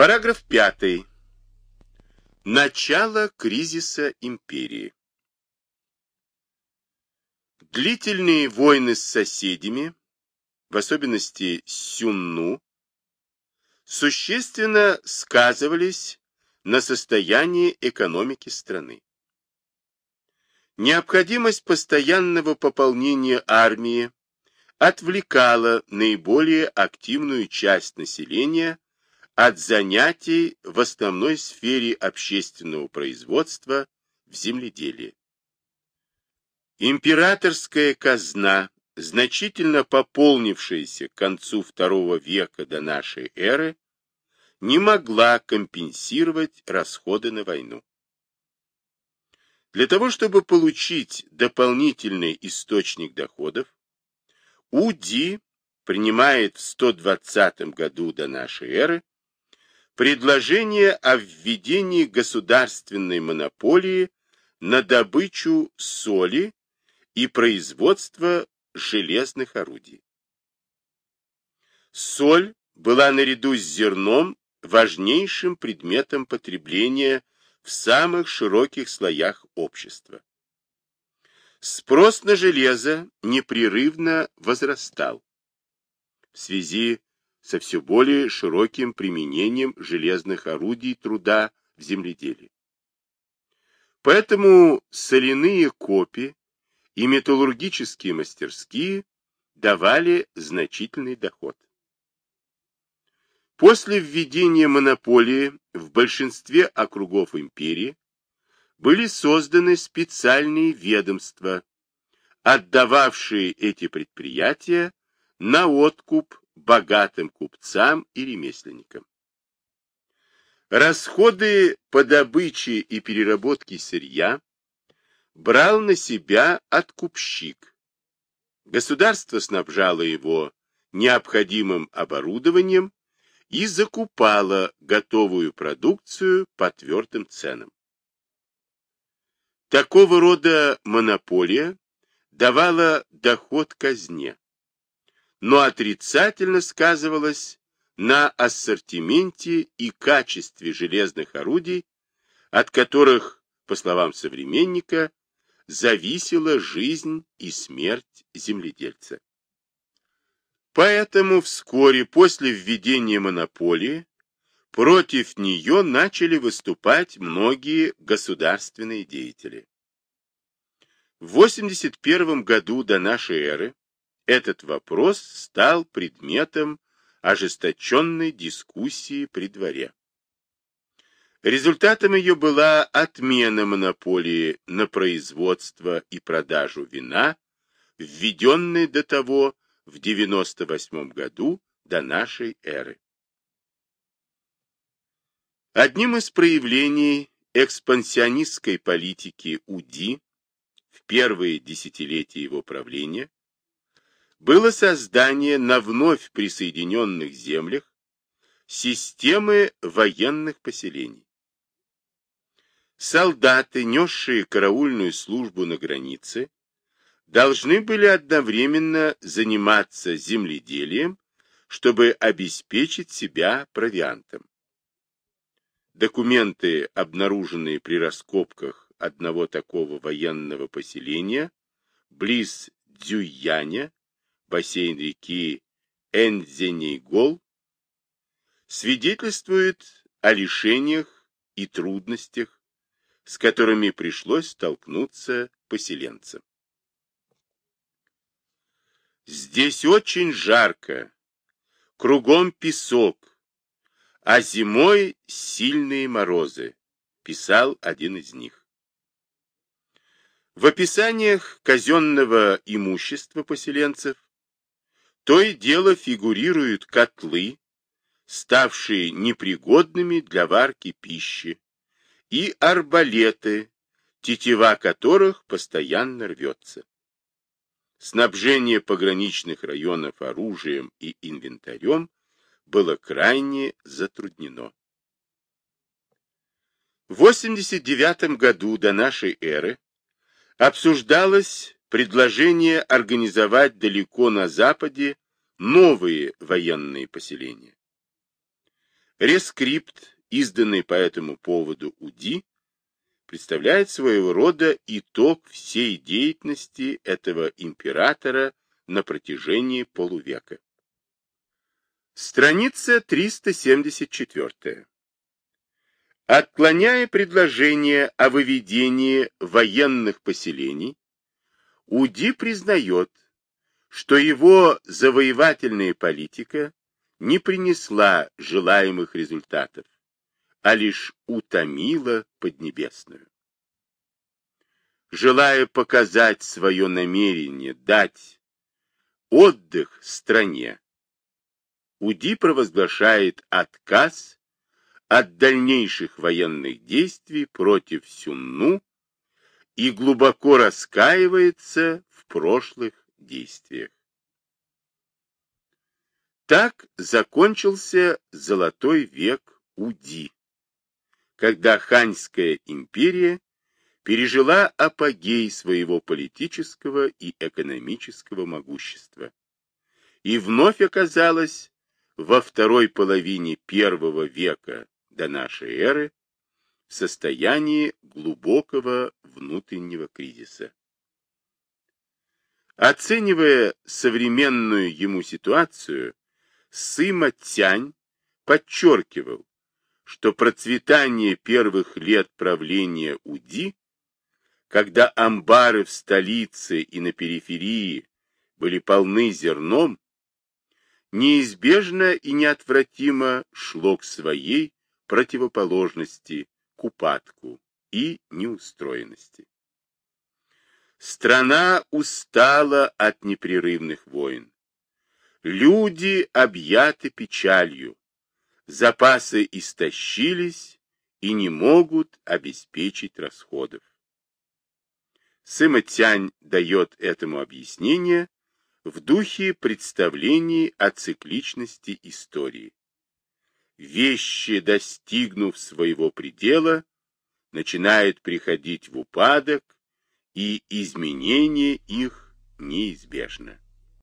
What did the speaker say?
Параграф 5. Начало кризиса империи. Длительные войны с соседями, в особенности с Сюнну, существенно сказывались на состоянии экономики страны. Необходимость постоянного пополнения армии отвлекала наиболее активную часть населения от занятий в основной сфере общественного производства в земледелии. Императорская казна, значительно пополнившаяся к концу II века до нашей эры, не могла компенсировать расходы на войну. Для того, чтобы получить дополнительный источник доходов, УДИ принимает в 120 году до нашей эры предложение о введении государственной монополии на добычу соли и производство железных орудий. Соль была наряду с зерном важнейшим предметом потребления в самых широких слоях общества. Спрос на железо непрерывно возрастал в связи со все более широким применением железных орудий труда в земледелии. Поэтому соляные копи и металлургические мастерские давали значительный доход. После введения монополии в большинстве округов империи были созданы специальные ведомства, отдававшие эти предприятия на откуп богатым купцам и ремесленникам. Расходы по добыче и переработке сырья брал на себя откупщик. Государство снабжало его необходимым оборудованием и закупала готовую продукцию по твердым ценам. Такого рода монополия давала доход казне, но отрицательно сказывалась на ассортименте и качестве железных орудий, от которых, по словам современника, зависела жизнь и смерть земледельца. Поэтому вскоре после введения монополии против нее начали выступать многие государственные деятели. В 81 году до нашей эры этот вопрос стал предметом ожесточенной дискуссии при дворе. Результатом ее была отмена монополии на производство и продажу вина, введенной до того в 98 году до нашей эры. Одним из проявлений экспансионистской политики УДИ в первые десятилетия его правления было создание на вновь присоединенных землях системы военных поселений. Солдаты, несшие караульную службу на границе, должны были одновременно заниматься земледелием, чтобы обеспечить себя провиантом. Документы, обнаруженные при раскопках одного такого военного поселения, близ Дзюяня, бассейн реки Энзенейгол, свидетельствуют о лишениях и трудностях, с которыми пришлось столкнуться поселенцам. Здесь очень жарко, кругом песок, а зимой сильные морозы, писал один из них. В описаниях казенного имущества поселенцев то и дело фигурируют котлы, ставшие непригодными для варки пищи, и арбалеты, тетива которых постоянно рвется. Снабжение пограничных районов оружием и инвентарем было крайне затруднено. В 89 году до нашей эры обсуждалось предложение организовать далеко на западе новые военные поселения. Рескрипт, изданный по этому поводу УДИ, представляет своего рода итог всей деятельности этого императора на протяжении полувека. Страница 374. Отклоняя предложение о выведении военных поселений, УДИ признает, что его завоевательная политика не принесла желаемых результатов, а лишь утомила Поднебесную. Желая показать свое намерение дать отдых стране, УДИ провозглашает отказ от дальнейших военных действий против Сюнну и глубоко раскаивается в прошлых действиях. Так закончился золотой век Уди, когда Ханьская империя пережила апогей своего политического и экономического могущества и вновь оказалась во второй половине первого века до нашей эры в состоянии глубокого внутреннего кризиса. Оценивая современную ему ситуацию, Сыма Тянь подчеркивал, что процветание первых лет правления Уди, когда амбары в столице и на периферии были полны зерном, неизбежно и неотвратимо шло к своей противоположности, к упадку и неустроенности. Страна устала от непрерывных войн. Люди объяты печалью, запасы истощились и не могут обеспечить расходов. Сыма дает этому объяснение в духе представлений о цикличности истории. Вещи, достигнув своего предела, начинают приходить в упадок, и изменение их неизбежно.